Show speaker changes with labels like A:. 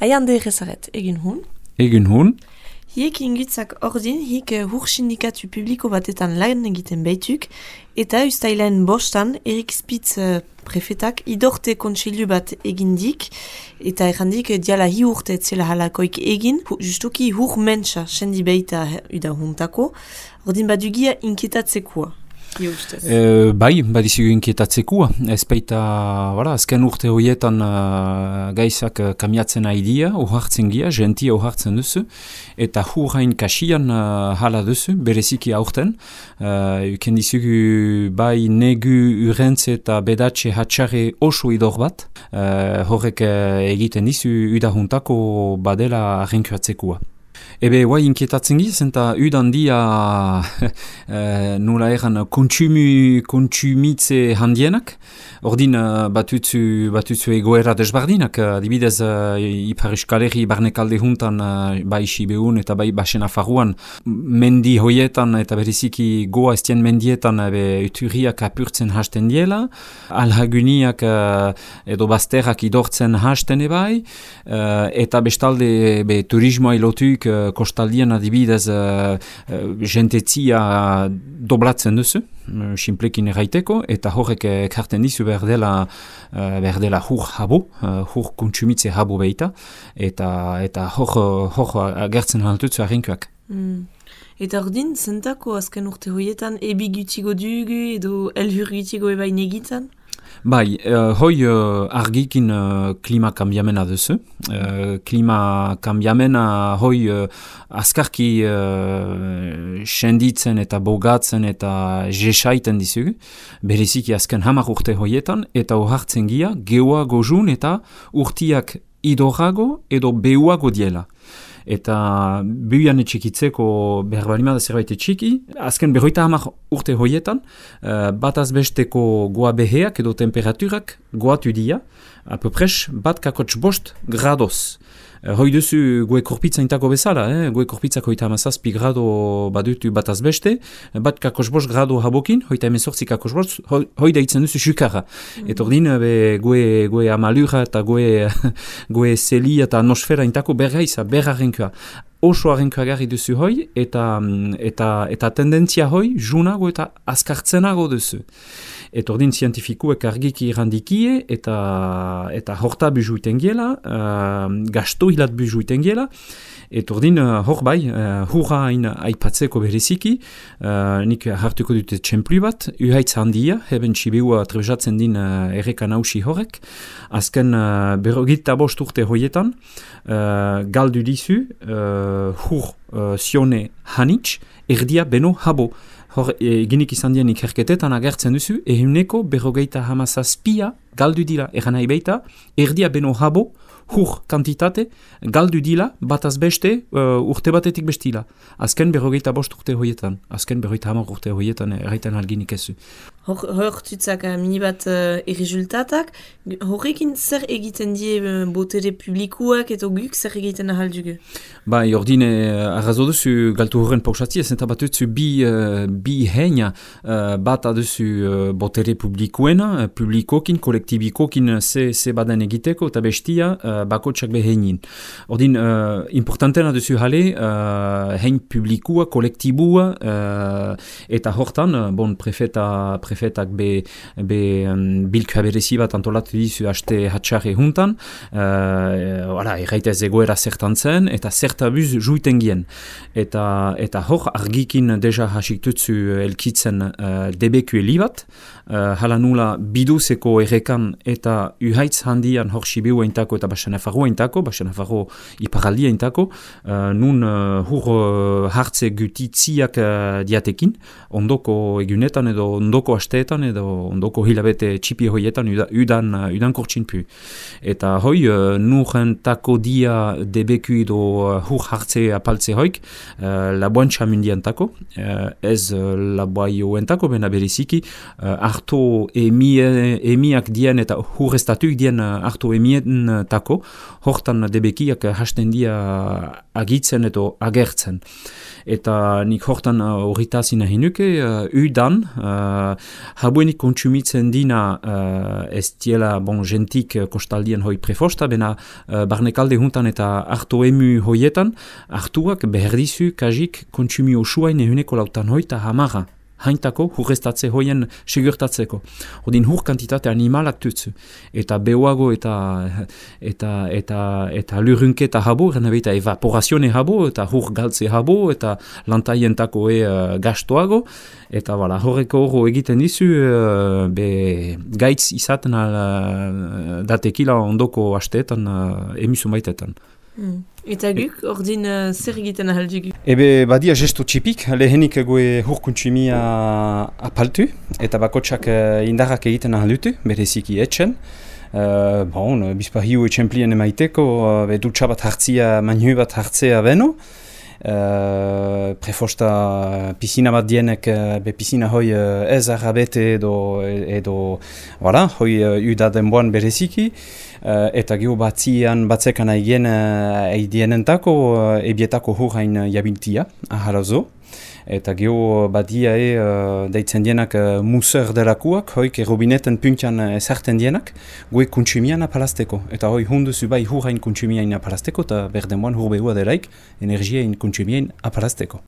A: Aian de rezaret, egin hun.
B: Egin hun.
A: Hiek ingutzak ordin, hiek uh, hur sindikatu publiko batetan lan egiten baituk, eta ustailen bostan, Erik Spitz uh, prefetak idorte kontseilu bat egindik, eta errandik diala hi urte etzela halakoik egin, justuki hur mentsa sendi baita uda huntako, ordin badugia inketatzekoa.
B: E, bai, badizu inkietatzekoa. Ez baita, voilà, azken urte horietan uh, gaizak uh, kamiatzen haidia, ohartzen gia, gentia ohartzen duzu, eta hurrain kasian uh, hala duzu, bereziki aurten. Uh, Uken dizugu bai negu urentze eta bedatxe hatxarre oso idor bat, uh, horrek uh, egiten dizu udahuntako badela arrenkuatzekoa. Ebe, guai inkietatzen giz, eta udan dia e, nula egan kontsumi, kontsumitze handienak, ordin uh, batutzu, batutzu egoera desbardinak, adibidez uh, Ipar Euskaleri barnekalde juntan uh, bai Sibehun eta bai Basen Afaruan mendi hoietan eta beriziki goa estien mendietan ebe uturiak apurtzen hasten diela, alhaguniak uh, edo bazterrak idortzen hasten ebai, uh, eta bestalde be, turismoa ilotuk kostaldian adibidez uh, uh, jentetzia doblatzen duzu, uh, simplekin erraiteko, eta horrek ekarten dizu behar dela, uh, behar dela hur habu, uh, hur kontsumitze habu behita, eta, eta hor, hor agertzen haltutzu harrinkoak.
A: Mm. Eta ordin, zentako azken urte horietan ebi gutigo dugu edo elhur gutigo ebain egitzen?
B: Bai, uh, hoi uh, argikin uh, klima kambiamena duzu. Uh, klima kambiamena hoi uh, askarki uh, senditzen eta bogatzen eta jesaiten dizugu. Bereziki azken hamar urte hoietan eta ohartzen gia geua gozun eta urtiak idorago edo beuago diela eta buian etxikitzeko behar balima da zerbait etxiki. Azken berroita hamar urte hoietan, uh, bat azbesteko goa beheak edo temperaturak goatu dia, apopres bat kakotx bost gradoz. Eh, hoi duzu goe korpitza intako bezala, eh? goe korpitza hoita amazazpi grado badutu bat azbeste, bat kakosbos grado habokin, hoita emezortzi kakosbos, hoi, hoi daitzen duzu xukara. Mm Eta ordin, goe, goe amalura eta goe, goe zeli eta atmosfera intako berraiza, berrarenkua. Oso arrenkua garri duzu hoi, eta, eta, eta tendentzia hoi, junago eta azkartzenago duzu. Eta ordin zientifikuek argiki irrandikie eta eta horta buzu iten giela, uh, gasto hilat buzu iten giela. Eta ordin uh, hor bai, uh, hurra hain aipatzeko bereziki, uh, nik hartuko dute txemplu bat, uhaitz handia, heben txibiua trebezatzen din uh, errekan hausi horrek. Azken uh, berrogita bost urte hoietan, uh, galdu dizu, uh, hur uh, zione hanitz, erdia beno habo. Hor, e, ginik izan dien ikerketetan agertzen duzu, ehuneko berrogeita hamazazpia galdu dira egan nahi baita, erdia beno habo, hur kantitate, galdu dila, bataz beste, uh, urte batetik bestila. Azken berrogeita bost urte hoietan, azken berrogeita hamar urte hoietan erraiten alginik ezu.
A: Hor, hor tutzak uh, minibat uh, erresultatak, horrekin zer egiten die uh, botere publikuak eta guk zer egiten ahal dugu?
B: Ba, jordine, uh, arrazo duzu galtu horren pausatzi, ez eta bat duzu bi, uh, bi heina uh, bat aduzu uh, botere publikuena, uh, publikokin, kolektibikokin ze, ze baden egiteko, eta bestia uh, bakotsak beheinin. Ordin, uh, importantena duzu jale, uh, hein publikua, kolektibua, uh, eta hortan, bon, prefeta, prefetak be, be um, bilkua berezi bat antolatu dizu haste hatxarri juntan, uh, wala, erraitez egoera zertan zen, eta zertabuz juiten gien. Eta, eta hor argikin deja hasik tutzu elkitzen uh, debeku elibat, uh, hala nula biduzeko errekan eta uhaitz handian hor sibiu eintako eta basen efarro eintako, basen efarro iparaldi eintako, uh, nun uh, hur uh, hartze gutitziak uh, diatekin, ondoko egunetan edo ondoko asteetan edo ondoko hilabete txipi hoietan udan, udan kortsin pu. Eta hoi, uh, nuren tako dia debeku edo uh, hur hartze apaltze hoik, uh, laboan txamundian tako, uh, ez uh, laboai entako, bena beriziki, uh, harto emie, emiak dien eta hur estatuik dien uh, harto emien tako, hortan debekiak hasten dia agitzen edo agertzen. Eta nik hortan horritazina uh, hinuke, uh, udan, uh, habuenik kontsumitzen dina uh, ez diela bon, gentik kostaldien hoi prefosta, bena uh, barnekalde juntan eta hartu emu hoietan, hartuak beherdizu kajik kontsumi osuain ehuneko lautan hoita hamara haintako hurrestatze hoien segurtatzeko. Odin hur kantitate animalak tutzu. Eta behuago eta eta eta eta lurrunketa habo, gana eta evaporazione habo, eta hur galtze habo, eta lantaientako e uh, gastoago. Eta bala, horreko horro egiten dizu, uh, be gaitz izaten al uh, datekila ondoko asteetan uh, emisu maitetan.
A: Mm. Eta guk, ordin uh, zer egiten ahal dugu?
C: Ebe badia gesto txipik, lehenik goe hurkuntsumia apaltu, eta bakotsak uh, indarrak egiten ahal dutu, bereziki etxen. Uh, bon, bizpa hiu etxemplien emaiteko, uh, dutxa bat hartzia, manhu bat hartzea beno. Uh, prefosta pisina bat dienek, uh, be pisina hoi uh, ez arrabete edo, edo, voilà, hoi uh, udaden boan bereziki. Uh, eta geho batzian batzekan aigien uh, eidienentako uh, ebietako hurrain jabiltia, aharazo. Eta geho badia e uh, deitzen dienak uh, muser delakuak, hoik erobineten puntian ezarten dienak, goe kuntsumian apalazteko. Eta hoi hunduzu bai hurrain kuntsumian apalazteko, eta berden boan hurbehua delaik, energiain kuntsumian apalazteko.